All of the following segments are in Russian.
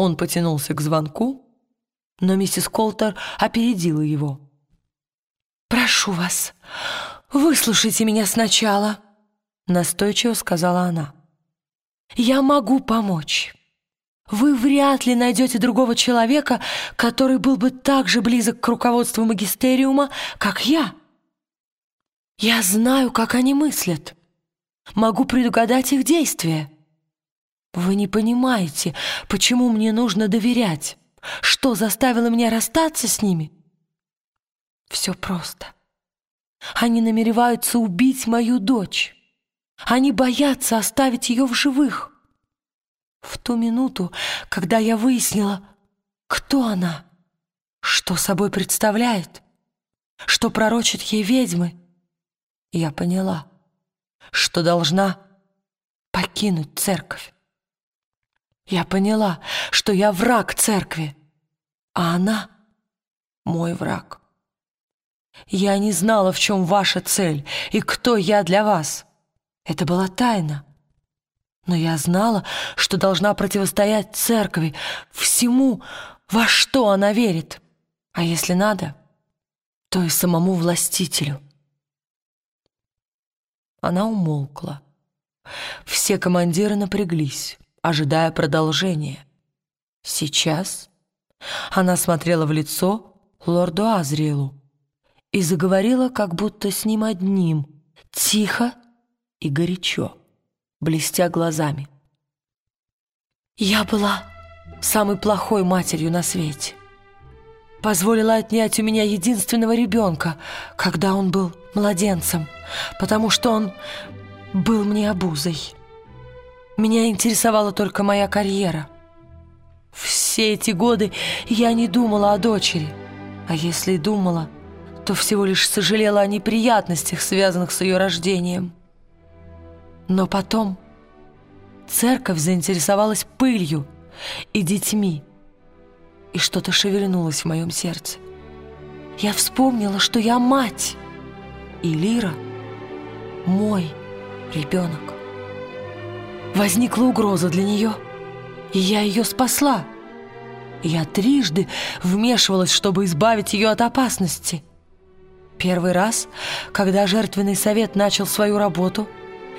Он потянулся к звонку, но миссис Колтер опередила его. «Прошу вас, выслушайте меня сначала», — настойчиво сказала она. «Я могу помочь. Вы вряд ли найдете другого человека, который был бы так же близок к руководству магистериума, как я. Я знаю, как они мыслят. Могу предугадать их действия. Вы не понимаете, почему мне нужно доверять. Что заставило меня расстаться с ними? Все просто. Они намереваются убить мою дочь. Они боятся оставить ее в живых. В ту минуту, когда я выяснила, кто она, что собой представляет, что пророчат ей ведьмы, я поняла, что должна покинуть церковь. Я поняла, что я враг церкви, а она — мой враг. Я не знала, в чем ваша цель и кто я для вас. Это была тайна. Но я знала, что должна противостоять церкви, всему, во что она верит. А если надо, то и самому властителю. Она умолкла. Все командиры напряглись ожидая продолжения. Сейчас она смотрела в лицо лорду Азриэлу и заговорила как будто с ним одним, тихо и горячо, блестя глазами. «Я была самой плохой матерью на свете. Позволила отнять у меня единственного ребенка, когда он был младенцем, потому что он был мне обузой». Меня интересовала только моя карьера. Все эти годы я не думала о дочери, а если и думала, то всего лишь сожалела о неприятностях, связанных с ее рождением. Но потом церковь заинтересовалась пылью и детьми, и что-то шевельнулось в моем сердце. Я вспомнила, что я мать, и Лира — мой ребенок. Возникла угроза для нее, и я ее спасла. Я трижды вмешивалась, чтобы избавить ее от опасности. Первый раз, когда жертвенный совет начал свою работу,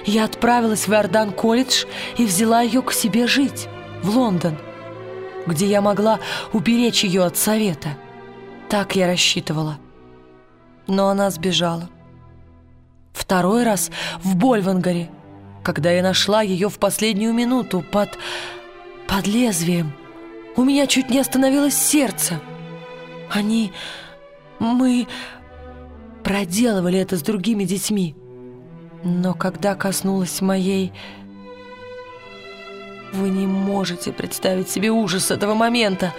я отправилась в Иордан-колледж и взяла ее к себе жить, в Лондон, где я могла уберечь ее от совета. Так я рассчитывала. Но она сбежала. Второй раз в Больвангаре – когда я нашла ее в последнюю минуту под... под лезвием. У меня чуть не остановилось сердце. Они... мы... проделывали это с другими детьми. Но когда коснулась моей... Вы не можете представить себе ужас этого момента.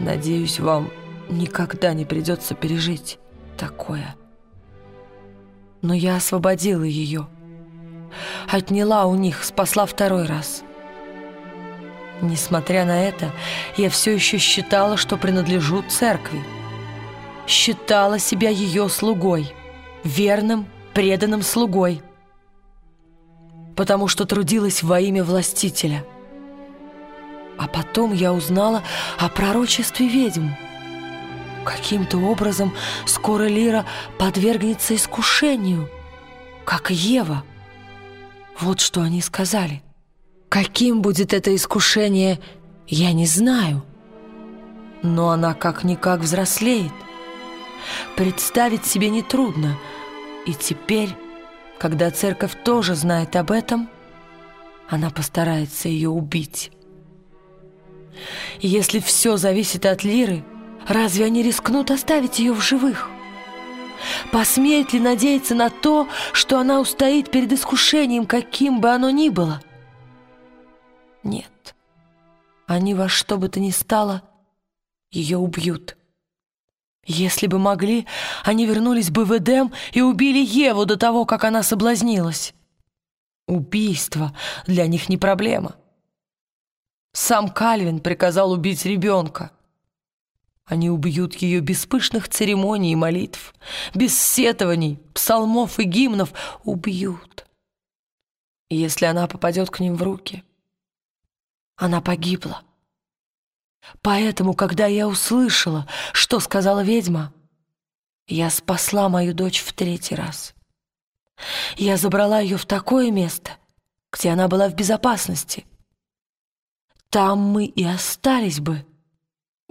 Надеюсь, вам никогда не придется пережить такое. Но я освободила ее отняла у них, спасла второй раз. Несмотря на это, я все еще считала, что принадлежу церкви. Считала себя ее слугой, верным, преданным слугой, потому что трудилась во имя властителя. А потом я узнала о пророчестве ведьм. Каким-то образом скоро Лира подвергнется искушению, как Ева — вот что они сказали. Каким будет это искушение, я не знаю. Но она как-никак взрослеет. Представить себе нетрудно. И теперь, когда церковь тоже знает об этом, она постарается ее убить. если все зависит от Лиры, разве они рискнут оставить ее в живых? Посмеет ли надеяться на то, что она устоит перед искушением, каким бы оно ни было? Нет. Они во что бы то ни стало ее убьют. Если бы могли, они вернулись бы в Эдем и убили Еву до того, как она соблазнилась. Убийство для них не проблема. Сам Кальвин приказал убить ребенка. Они убьют ее без пышных церемоний и молитв, без сетований, псалмов и гимнов. Убьют. И если она попадет к ним в руки, она погибла. Поэтому, когда я услышала, что сказала ведьма, я спасла мою дочь в третий раз. Я забрала ее в такое место, где она была в безопасности. Там мы и остались бы.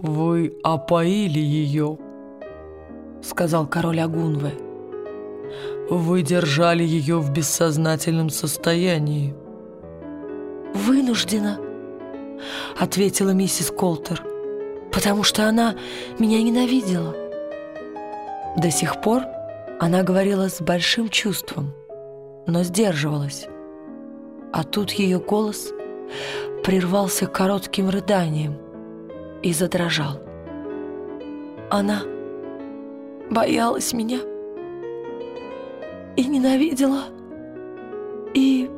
«Вы опоили ее», — сказал король Агунве. «Вы держали ее в бессознательном состоянии». «Вынуждена», — ответила миссис Колтер, «потому что она меня ненавидела». До сих пор она говорила с большим чувством, но сдерживалась. А тут ее голос прервался коротким рыданием и задрожал. Она боялась меня и ненавидела, и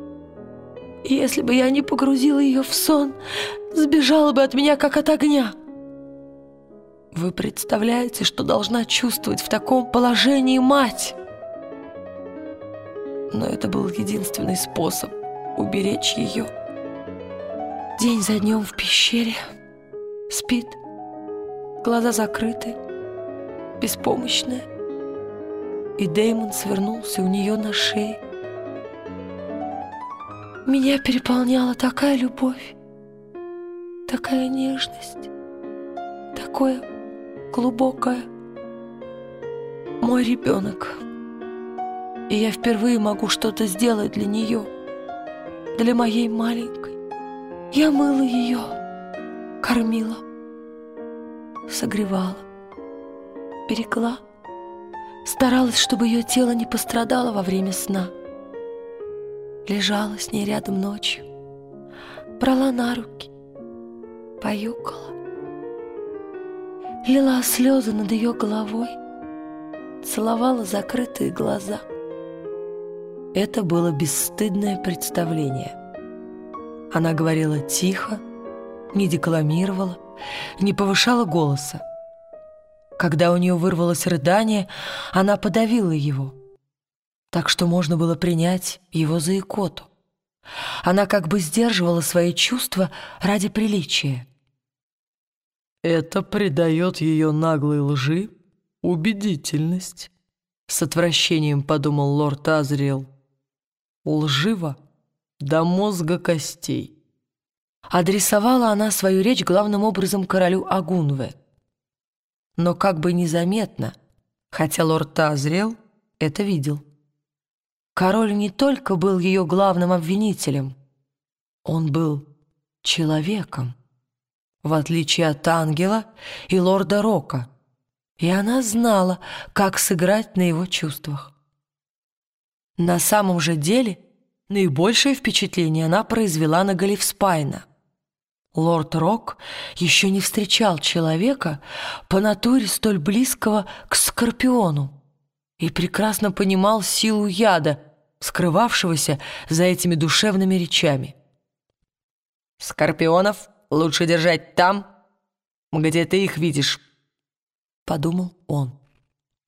если бы я не погрузила ее в сон, сбежала бы от меня, как от огня. Вы представляете, что должна чувствовать в таком положении мать? Но это был единственный способ уберечь ее. День за днем в пещере, спит, глаза закрыты, беспомощная. И Дэймон свернулся у нее на шее. Меня переполняла такая любовь, такая нежность, такое глубокое. Мой ребенок. И я впервые могу что-то сделать для нее, для моей маленькой. Я мыла ее, кормила, согревала, берегла, старалась, чтобы ее тело не пострадало во время сна. Лежала с ней рядом ночью, брала на руки, поюкала лила слезы над ее головой, целовала закрытые глаза. Это было бесстыдное представление. Она говорила тихо, не декламировала, не повышала голоса. Когда у нее вырвалось рыдание, она подавила его, так что можно было принять его за икоту. Она как бы сдерживала свои чувства ради приличия. Это придает ее наглой лжи убедительность, с отвращением подумал лорд Азриэл. Лживо до мозга костей. Адресовала она свою речь главным образом королю Агунве. Но как бы незаметно, хотя лорд Тазриэл это видел. Король не только был ее главным обвинителем, он был человеком в отличие от ангела и лорда Рока, и она знала, как сыграть на его чувствах. На самом же деле наибольшее впечатление она произвела на Галифспайна. Лорд Рок еще не встречал человека по натуре столь близкого к Скорпиону и прекрасно понимал силу яда, скрывавшегося за этими душевными речами. «Скорпионов лучше держать там, где ты их видишь», — подумал он.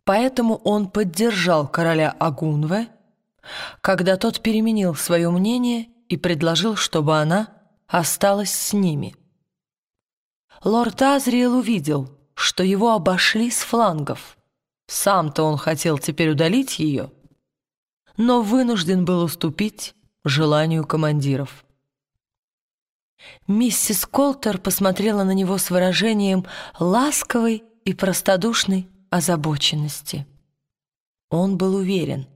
Поэтому он поддержал короля Агунве, когда тот переменил свое мнение и предложил, чтобы она осталась с ними. Лорд Азриэл увидел, что его обошли с флангов. Сам-то он хотел теперь удалить ее, но вынужден был уступить желанию командиров. Миссис Колтер посмотрела на него с выражением ласковой и простодушной озабоченности. Он был уверен,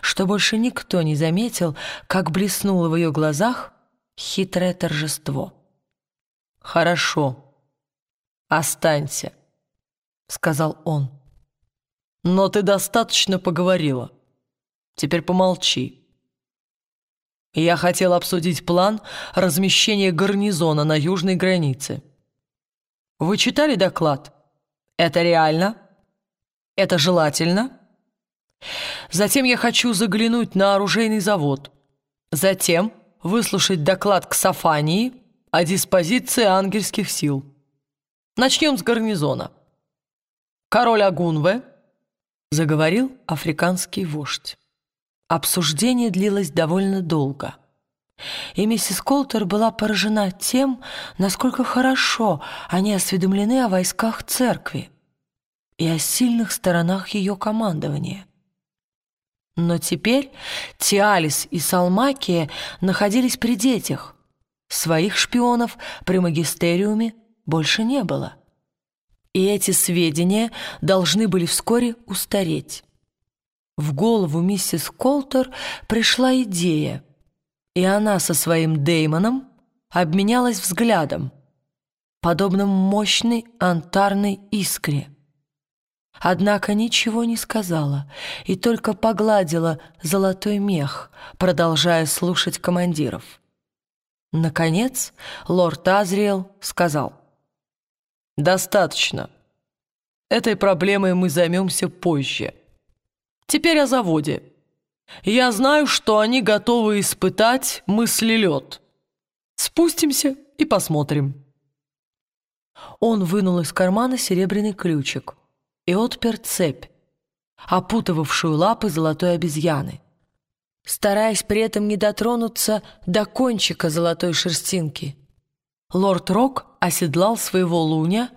что больше никто не заметил, как блеснуло в ее глазах хитрое торжество. «Хорошо, останься», — сказал он. «Но ты достаточно поговорила. Теперь помолчи. Я хотел обсудить план размещения гарнизона на южной границе. Вы читали доклад? Это реально? Это желательно? Затем я хочу заглянуть на оружейный завод. Затем выслушать доклад к Сафании о диспозиции ангельских сил. Начнем с гарнизона. Король Агунве заговорил африканский вождь. Обсуждение длилось довольно долго. И миссис Колтер была поражена тем, насколько хорошо они осведомлены о войсках церкви и о сильных сторонах ее командования. Но теперь Тиалис и Салмакия находились при детях. Своих шпионов при магистериуме больше не было. И эти сведения должны были вскоре устареть. В голову миссис Колтер пришла идея, и она со своим Деймоном обменялась взглядом, подобным мощной антарной искре. Однако ничего не сказала и только погладила золотой мех, продолжая слушать командиров. Наконец лорд Азриэл сказал — «Достаточно. Этой проблемой мы займемся позже. Теперь о заводе. Я знаю, что они готовы испытать мыслелед. Спустимся и посмотрим». Он вынул из кармана серебряный ключик и отпер цепь, опутывавшую лапы золотой обезьяны, стараясь при этом не дотронуться до кончика золотой шерстинки. Лорд Рок оседлал своего луня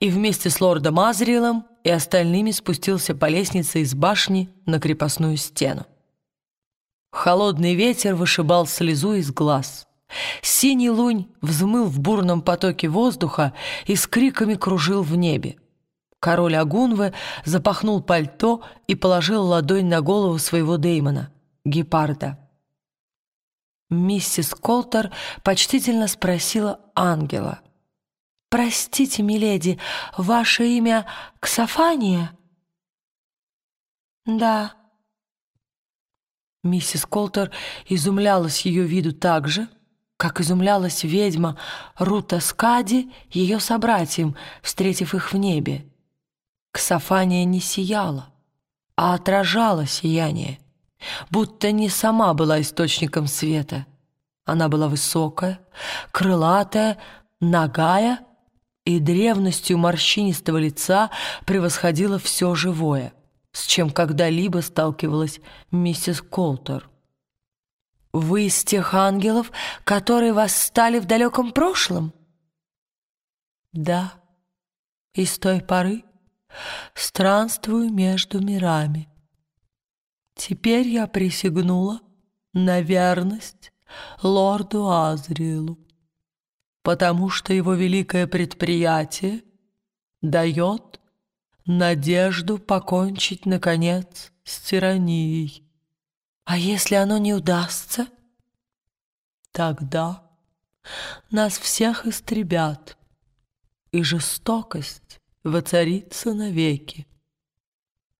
и вместе с лордом Азриэлом и остальными спустился по лестнице из башни на крепостную стену. Холодный ветер вышибал слезу из глаз. Синий лунь взмыл в бурном потоке воздуха и с криками кружил в небе. Король Агунвы запахнул пальто и положил ладонь на голову своего Деймона, гепарда. Миссис Колтер почтительно спросила ангела. «Простите, миледи, ваше имя Ксофания?» «Да». Миссис Колтер изумлялась ее виду так же, как изумлялась ведьма Рута Скади ее собратьям, встретив их в небе. Ксофания не сияла, а отражала сияние будто не сама была источником света. Она была высокая, крылатая, нагая и древностью морщинистого лица превосходила все живое, с чем когда-либо сталкивалась миссис Колтер. «Вы из тех ангелов, которые восстали в далеком прошлом?» «Да, и с той поры странствую между мирами». Теперь я присягнула на верность лорду Азриэлу, потому что его великое предприятие дает надежду покончить, наконец, с тиранией. А если оно не удастся? Тогда нас всех истребят, и жестокость воцарится навеки.